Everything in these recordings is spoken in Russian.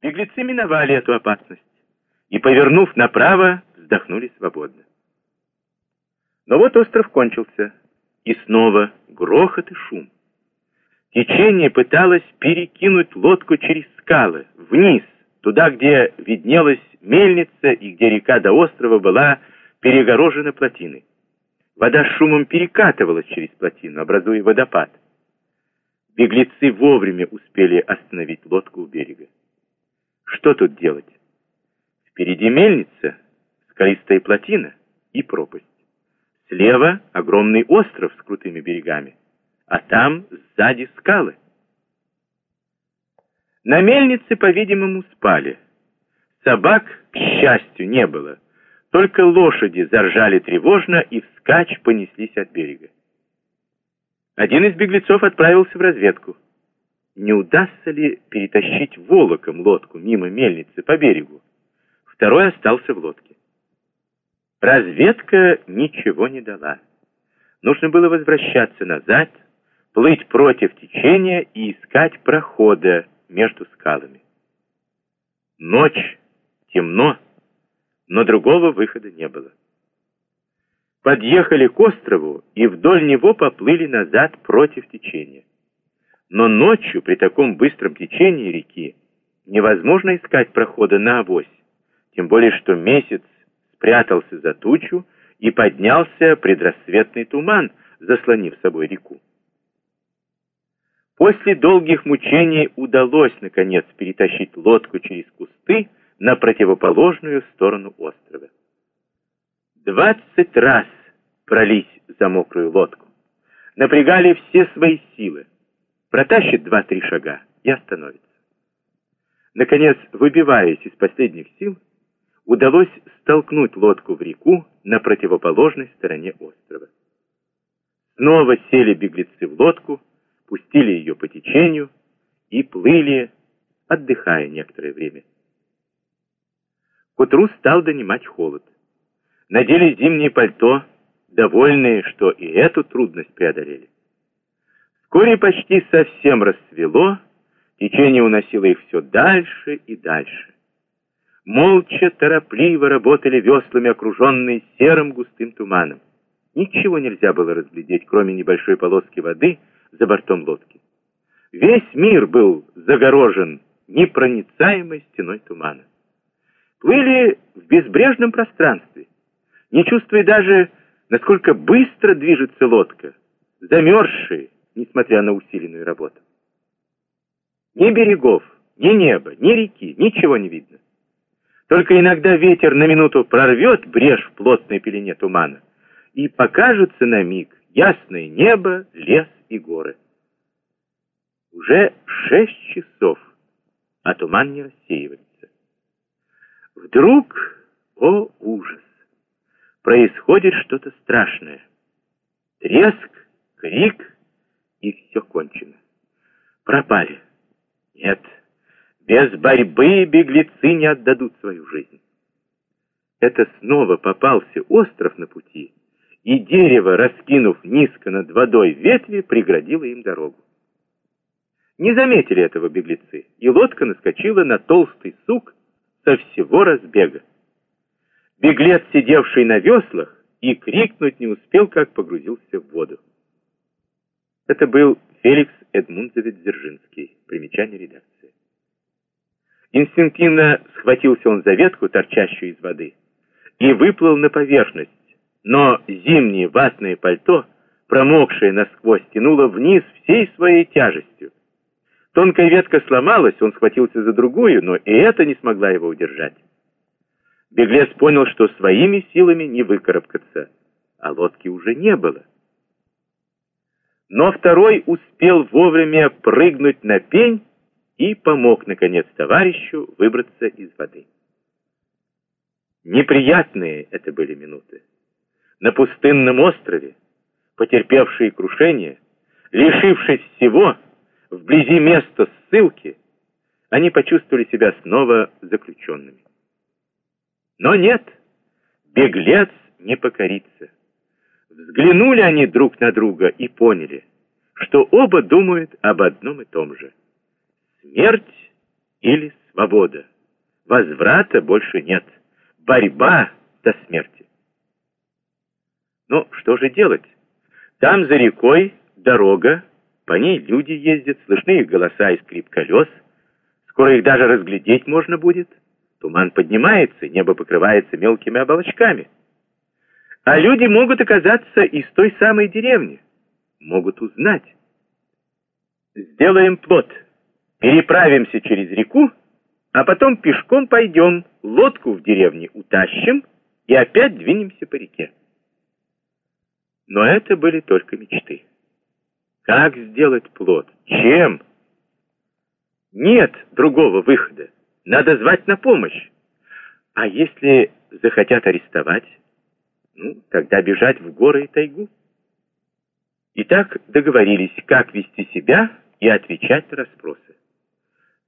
Беглецы миновали эту опасность и, повернув направо, вздохнули свободно. Но вот остров кончился, и снова грохот и шум. Течение пыталось перекинуть лодку через скалы, вниз, туда, где виднелась мельница и где река до острова была перегорожена плотиной. Вода с шумом перекатывалась через плотину, образуя водопад. Беглецы вовремя успели остановить лодку у берега. Что тут делать? Впереди мельница, скалистая плотина и пропасть. Слева огромный остров с крутыми берегами, а там сзади скалы. На мельнице, по-видимому, спали. Собак, к счастью, не было. Только лошади заржали тревожно и вскачь понеслись от берега. Один из беглецов отправился в разведку. Не удастся ли перетащить волоком лодку мимо мельницы по берегу? Второй остался в лодке. Разведка ничего не дала. Нужно было возвращаться назад, плыть против течения и искать прохода между скалами. Ночь, темно, но другого выхода не было. Подъехали к острову и вдоль него поплыли назад против течения. Но ночью при таком быстром течении реки невозможно искать прохода на авось, тем более что месяц спрятался за тучу и поднялся предрассветный туман, заслонив собой реку. После долгих мучений удалось, наконец, перетащить лодку через кусты на противоположную сторону острова. Двадцать раз пролись за мокрую лодку. Напрягали все свои силы. Протащит два-три шага и остановится. Наконец, выбиваясь из последних сил, удалось столкнуть лодку в реку на противоположной стороне острова. Снова сели беглецы в лодку, пустили ее по течению и плыли, отдыхая некоторое время. К утру стал донимать холод. Надели зимнее пальто, довольные, что и эту трудность преодолели. Вскоре почти совсем рассвело, течение уносило их все дальше и дальше. Молча, торопливо работали веслами, окруженные серым густым туманом. Ничего нельзя было разглядеть, кроме небольшой полоски воды — за бортом лодки. Весь мир был загорожен непроницаемой стеной тумана. Плыли в безбрежном пространстве, не чувствуя даже, насколько быстро движется лодка, замерзшие, несмотря на усиленную работу. Ни берегов, ни неба, ни реки, ничего не видно. Только иногда ветер на минуту прорвет брешь в плотной пелене тумана, и покажется на миг ясное небо, лес и горы. Уже шесть часов, а туман не рассеивается. Вдруг, о ужас, происходит что-то страшное. Треск, крик, и все кончено. Пропали. Нет, без борьбы беглецы не отдадут свою жизнь. Это снова попался остров на пути, и дерево, раскинув низко над водой ветви, преградило им дорогу. Не заметили этого беглецы, и лодка наскочила на толстый сук со всего разбега. Беглец, сидевший на веслах, и крикнуть не успел, как погрузился в воду. Это был Феликс Эдмундович Дзержинский. Примечание редакции. Инстинктивно схватился он за ветку, торчащую из воды, и выплыл на поверхность, но зимнее ватное пальто, промокшее насквозь, тянуло вниз всей своей тяжестью. Тонкая ветка сломалась, он схватился за другую, но и это не смогла его удержать. Беглец понял, что своими силами не выкарабкаться, а лодки уже не было. Но второй успел вовремя прыгнуть на пень и помог, наконец, товарищу выбраться из воды. Неприятные это были минуты на пустынном острове, потерпевшие крушение, лишившись всего, вблизи места ссылки, они почувствовали себя снова заключенными. Но нет, беглец не покорится. Взглянули они друг на друга и поняли, что оба думают об одном и том же. Смерть или свобода. Возврата больше нет. Борьба до смерти. Ну, что же делать? Там за рекой дорога, по ней люди ездят, слышны их голоса и скрип колес. Скоро их даже разглядеть можно будет. Туман поднимается, небо покрывается мелкими облачками. А люди могут оказаться из той самой деревни. Могут узнать. Сделаем плот. Переправимся через реку, а потом пешком пойдем, лодку в деревне утащим и опять двинемся по реке. Но это были только мечты. Как сделать плод? Чем? Нет другого выхода. Надо звать на помощь. А если захотят арестовать? Ну, тогда бежать в горы и тайгу. И так договорились, как вести себя и отвечать на расспросы.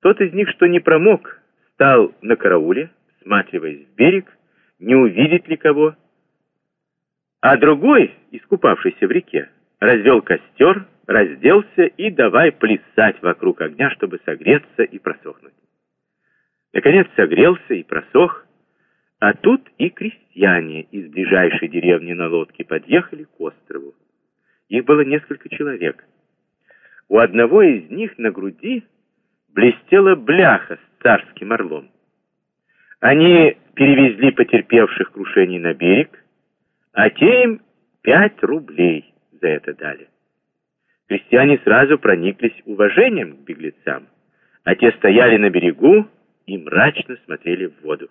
Тот из них, что не промок, стал на карауле, всматриваясь в берег, не увидит ли кого, а другой, искупавшийся в реке, развел костер, разделся и давай плясать вокруг огня, чтобы согреться и просохнуть. Наконец согрелся и просох, а тут и крестьяне из ближайшей деревни на лодке подъехали к острову. Их было несколько человек. У одного из них на груди блестела бляха с царским орлом. Они перевезли потерпевших крушений на берег, а те им пять рублей за это дали. Крестьяне сразу прониклись уважением к беглецам, а те стояли на берегу и мрачно смотрели в воду.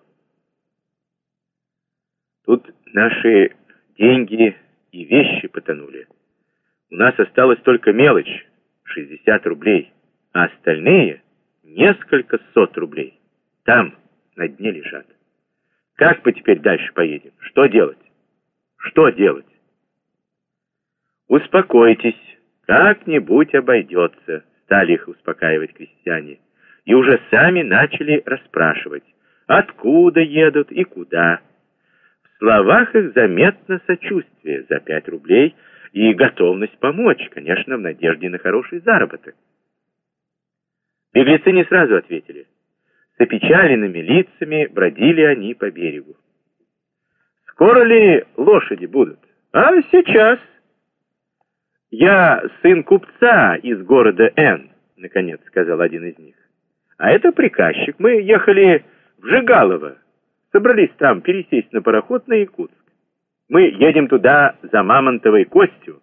Наши деньги и вещи потонули. У нас осталась только мелочь — 60 рублей, а остальные — несколько сот рублей. Там, на дне лежат. Как мы теперь дальше поедем? Что делать? Что делать? Успокойтесь, как-нибудь обойдется, стали их успокаивать крестьяне. И уже сами начали расспрашивать, откуда едут и куда. Словах их заметно сочувствие за пять рублей и готовность помочь, конечно, в надежде на хороший заработок. Беглецы не сразу ответили. С опечаленными лицами бродили они по берегу. Скоро ли лошади будут? А сейчас. Я сын купца из города Н, наконец сказал один из них. А это приказчик. Мы ехали в Жигалово. Собрались там пересесть на пароход на Якутск. Мы едем туда за мамонтовой костью.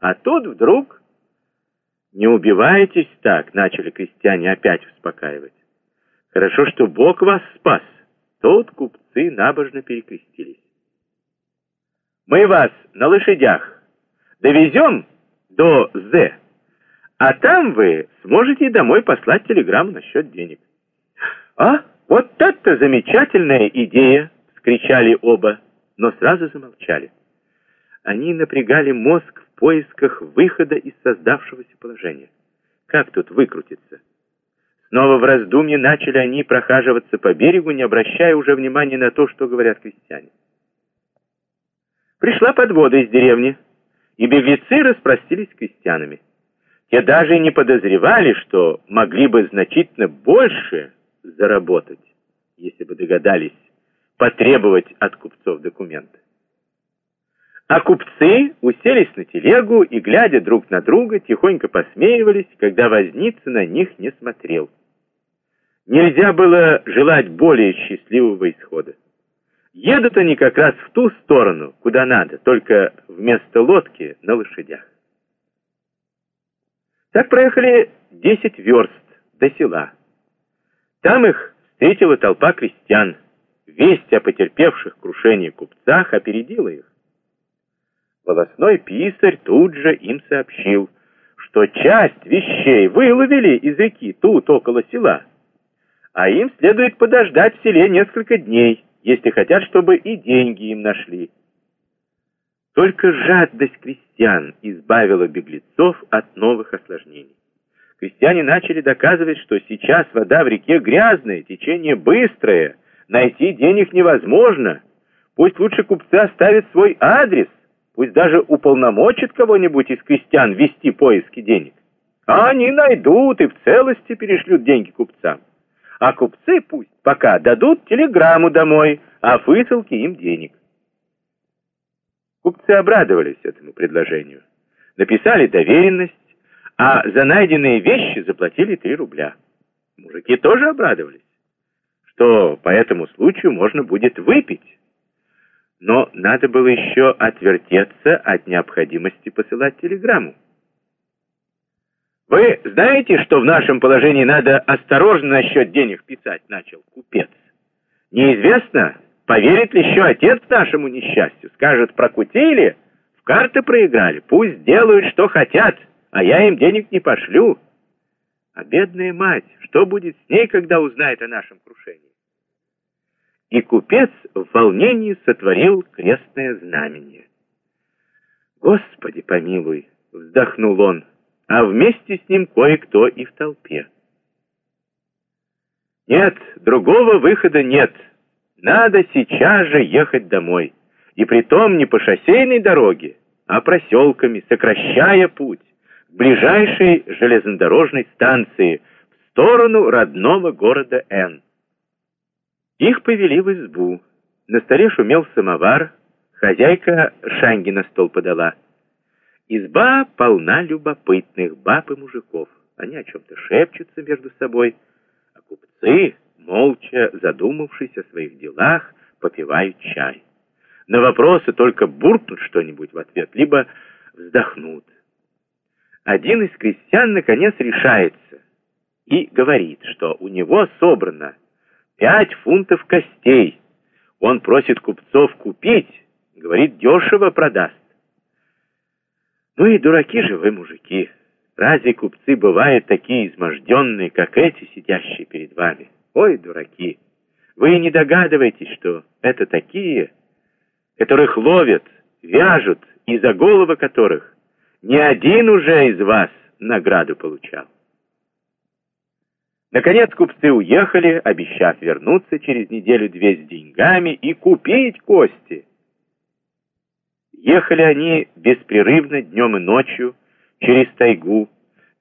А тут вдруг... «Не убивайтесь так», — начали крестьяне опять успокаивать. «Хорошо, что Бог вас спас». Тут купцы набожно перекрестились. Мы вас на лошадях довезем до З, а там вы сможете домой послать телеграмму насчет денег. А, вот это замечательная идея, скричали оба, но сразу замолчали. Они напрягали мозг в поисках выхода из создавшегося положения. Как тут выкрутиться? Снова в раздумье начали они прохаживаться по берегу, не обращая уже внимания на то, что говорят крестьяне. Пришла подвода из деревни, и беглецы распростились с крестьянами. Те даже не подозревали, что могли бы значительно больше заработать, если бы догадались потребовать от купцов документы. А купцы уселись на телегу и, глядя друг на друга, тихонько посмеивались, когда возница на них не смотрел. Нельзя было желать более счастливого исхода. Едут они как раз в ту сторону, куда надо, только вместо лодки на лошадях. Так проехали десять верст до села. Там их встретила толпа крестьян. Весть о потерпевших крушение купцах опередила их. Волосной писарь тут же им сообщил, что часть вещей выловили из реки тут, около села, а им следует подождать в селе несколько дней, если хотят, чтобы и деньги им нашли. Только жадность крестьян избавила беглецов от новых осложнений. Крестьяне начали доказывать, что сейчас вода в реке грязная, течение быстрое, найти денег невозможно. Пусть лучше купцы оставят свой адрес, пусть даже уполномочат кого-нибудь из крестьян вести поиски денег. А они найдут и в целости перешлют деньги купцам. а купцы пусть пока дадут телеграмму домой о высылке им денег. Купцы обрадовались этому предложению, написали доверенность, а за найденные вещи заплатили 3 рубля. Мужики тоже обрадовались, что по этому случаю можно будет выпить. Но надо было еще отвертеться от необходимости посылать телеграмму. «Вы знаете, что в нашем положении надо осторожно насчет денег писать?» — начал купец. «Неизвестно, поверит ли еще отец нашему несчастью. Скажет, прокутили, в карты проиграли, пусть делают, что хотят, а я им денег не пошлю. А бедная мать, что будет с ней, когда узнает о нашем крушении?» И купец в волнении сотворил крестное знамение. «Господи помилуй!» — вздохнул он а вместе с ним кое-кто и в толпе. Нет, другого выхода нет. Надо сейчас же ехать домой. И притом не по шоссейной дороге, а проселками, сокращая путь ближайшей железнодорожной станции в сторону родного города Н. Их повели в избу. На столе шумел самовар, хозяйка шанги на стол подала. Изба полна любопытных баб и мужиков. Они о чем-то шепчутся между собой, а купцы, молча задумавшись о своих делах, попивают чай. На вопросы только буркнут что-нибудь в ответ, либо вздохнут. Один из крестьян наконец решается и говорит, что у него собрано пять фунтов костей. Он просит купцов купить, говорит, дешево продаст. Ну и дураки же вы, мужики. Разве купцы бывают такие изможденные, как эти, сидящие перед вами? Ой, дураки! Вы не догадываетесь, что это такие, которых ловят, вяжут, и за головы которых ни один уже из вас награду получал. Наконец купцы уехали, обещав вернуться через неделю-две с деньгами и купить кости. Ехали они беспрерывно днем и ночью через тайгу,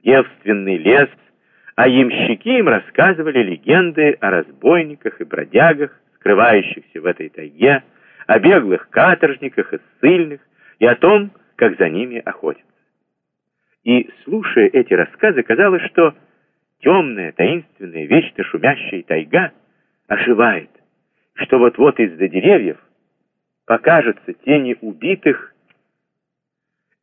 девственный лес, а ямщики им рассказывали легенды о разбойниках и бродягах, скрывающихся в этой тайге, о беглых каторжниках и ссыльных, и о том, как за ними охотятся. И, слушая эти рассказы, казалось, что темная, таинственная, вечно шумящая тайга оживает, что вот-вот из-за деревьев покажутся тени убитых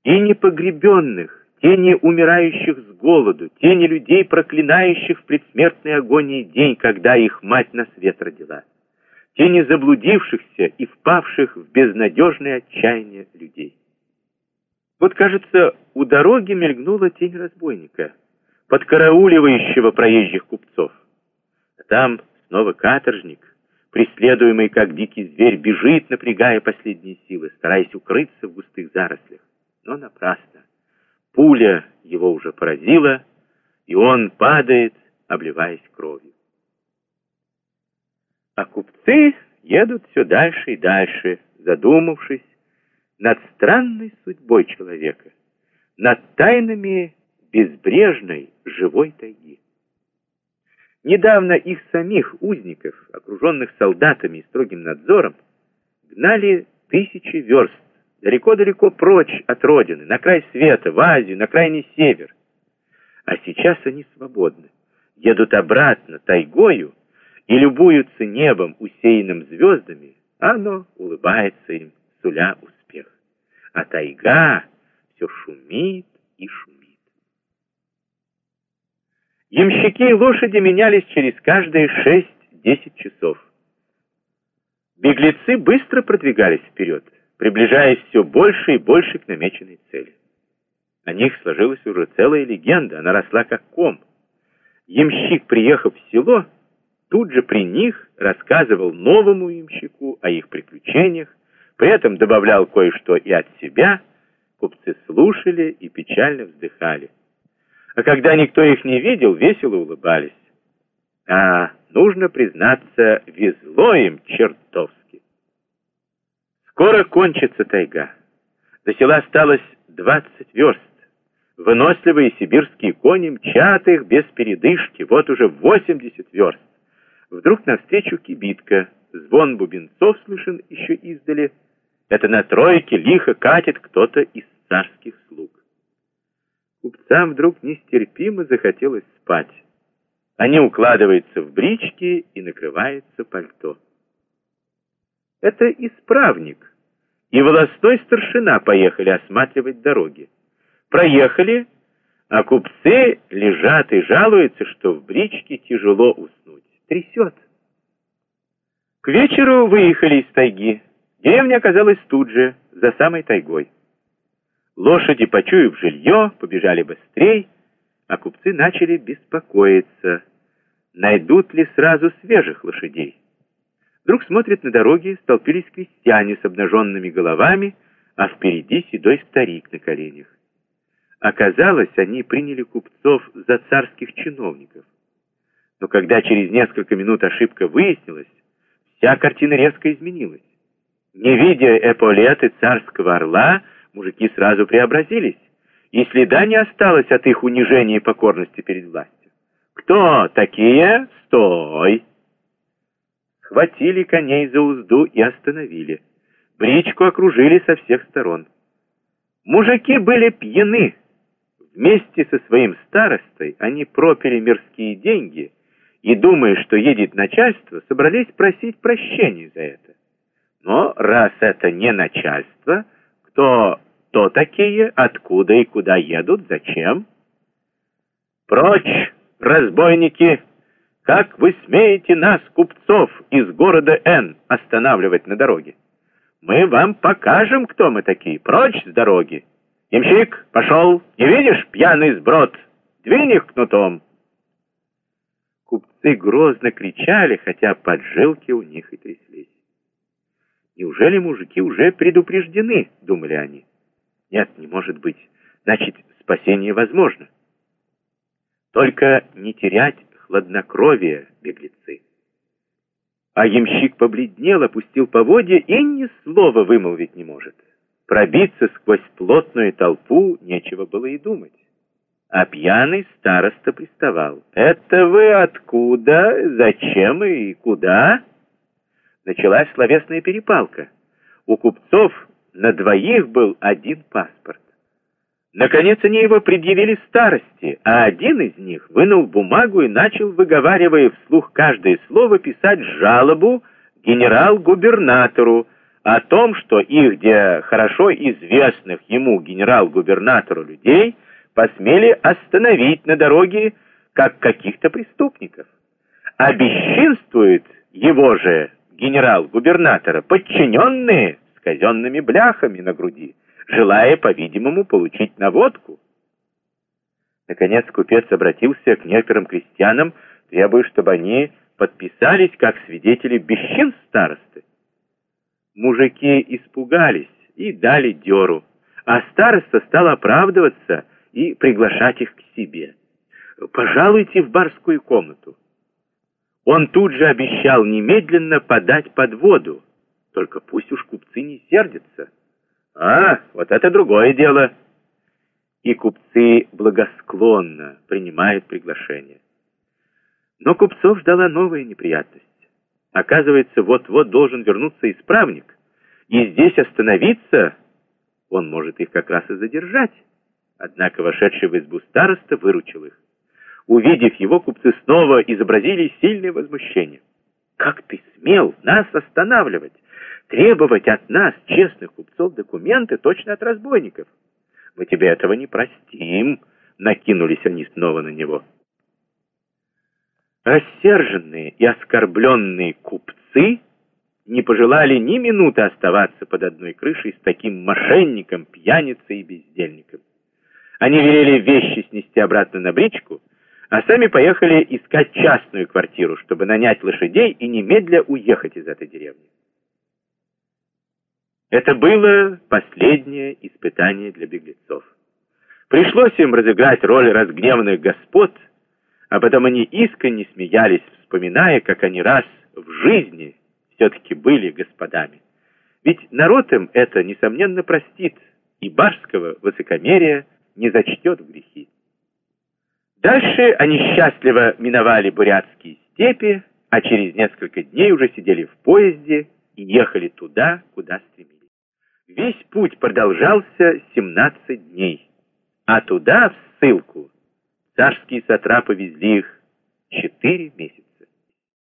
и непогребенных, тени умирающих с голоду, тени людей, проклинающих в предсмертной агонии день, когда их мать на свет родила, тени заблудившихся и впавших в безнадежное отчаяние людей. Вот, кажется, у дороги мелькнула тень разбойника, подкарауливающего проезжих купцов. А там снова каторжник, преследуемый как дикий зверь, бежит, напрягая последние силы, стараясь укрыться в густых зарослях. Но напрасно. Пуля его уже поразила, и он падает, обливаясь кровью. А купцы едут все дальше и дальше, задумавшись над странной судьбой человека, над тайнами безбрежной живой тайги. Недавно их самих узников, окруженных солдатами и строгим надзором, гнали тысячи верст, далеко-далеко прочь от родины, на край света, в Азию, на крайний север. А сейчас они свободны, едут обратно тайгою и любуются небом, усеянным звездами, а оно улыбается им, суля успех. А тайга все шумит и шумит. Ямщики и лошади менялись через каждые 6-10 часов. Беглецы быстро продвигались вперед, приближаясь все больше и больше к намеченной цели. О них сложилась уже целая легенда, она росла как ком. Ямщик, приехав в село, тут же при них рассказывал новому ямщику о их приключениях, при этом добавлял кое-что и от себя, купцы слушали и печально вздыхали а когда никто их не видел, весело улыбались. А, нужно признаться, везло им чертовски. Скоро кончится тайга. До села осталось двадцать верст. Выносливые сибирские кони мчат их без передышки, вот уже восемьдесят верст. Вдруг навстречу кибитка, звон бубенцов слышен еще издали. Это на тройке лихо катит кто-то из царских слуг. Купцам вдруг нестерпимо захотелось спать. Они укладываются в брички и накрывается пальто. Это исправник и волосной старшина поехали осматривать дороги. Проехали, а купцы лежат и жалуются, что в бричке тяжело уснуть. Трясет. К вечеру выехали из тайги. Деревня оказалась тут же, за самой тайгой. Лошади, почуяв жилье, побежали быстрей, а купцы начали беспокоиться, найдут ли сразу свежих лошадей. Вдруг смотрят на дороге, столпились крестьяне с обнаженными головами, а впереди седой старик на коленях. Оказалось, они приняли купцов за царских чиновников. Но когда через несколько минут ошибка выяснилась, вся картина резко изменилась. Не видя эполеты царского орла, мужики сразу преобразились, и следа не осталось от их унижения и покорности перед властью. «Кто такие? Стой!» Схватили коней за узду и остановили. Бричку окружили со всех сторон. Мужики были пьяны. Вместе со своим старостой они пропили мирские деньги и, думая, что едет начальство, собрались просить прощения за это. Но раз это не начальство, кто кто такие, откуда и куда едут, зачем? Прочь, разбойники! Как вы смеете нас, купцов из города Н, останавливать на дороге? Мы вам покажем, кто мы такие. Прочь с дороги! Ямщик, пошел! Не видишь, пьяный сброд? Двинь их кнутом!» Купцы грозно кричали, хотя поджилки у них и тряслись. «Неужели мужики уже предупреждены?» — думали они. Нет, не может быть. Значит, спасение возможно. Только не терять хладнокровие, беглецы. А ямщик побледнел, опустил поводья и ни слова вымолвить не может. Пробиться сквозь плотную толпу нечего было и думать. А пьяный староста приставал. «Это вы откуда? Зачем и куда?» Началась словесная перепалка. У купцов на двоих был один паспорт. Наконец они его предъявили старости, а один из них вынул бумагу и начал, выговаривая вслух каждое слово, писать жалобу генерал-губернатору о том, что их, где хорошо известных ему генерал-губернатору людей, посмели остановить на дороге как каких-то преступников. А бесчинствует его же генерал-губернатора подчиненные с казенными бляхами на груди, желая, по-видимому, получить наводку. Наконец купец обратился к некоторым крестьянам, требуя, чтобы они подписались как свидетели бесчин старосты. Мужики испугались и дали дёру, а староста стал оправдываться и приглашать их к себе. «Пожалуйте в барскую комнату». Он тут же обещал немедленно подать под воду, только пусть уж купцы не сердятся. А, вот это другое дело. И купцы благосклонно принимают приглашение. Но купцов ждала новая неприятность. Оказывается, вот-вот должен вернуться исправник, и здесь остановиться он может их как раз и задержать. Однако вошедший в избу староста выручил их. Увидев его, купцы снова изобразили сильное возмущение. «Как ты смел нас останавливать? требовать от нас, честных купцов, документы точно от разбойников. Мы тебе этого не простим, накинулись они снова на него. Рассерженные и оскорбленные купцы не пожелали ни минуты оставаться под одной крышей с таким мошенником, пьяницей и бездельником. Они велели вещи снести обратно на бричку, а сами поехали искать частную квартиру, чтобы нанять лошадей и немедля уехать из этой деревни. Это было последнее испытание для беглецов. Пришлось им разыграть роль разгневанных господ, а потом они искренне смеялись, вспоминая, как они раз в жизни все-таки были господами. Ведь народ им это, несомненно, простит, и барского высокомерия не зачтет грехи. Дальше они счастливо миновали бурятские степи, а через несколько дней уже сидели в поезде и ехали туда, куда стремились. Весь путь продолжался 17 дней, а туда, в ссылку, царские сатрапы везли их 4 месяца.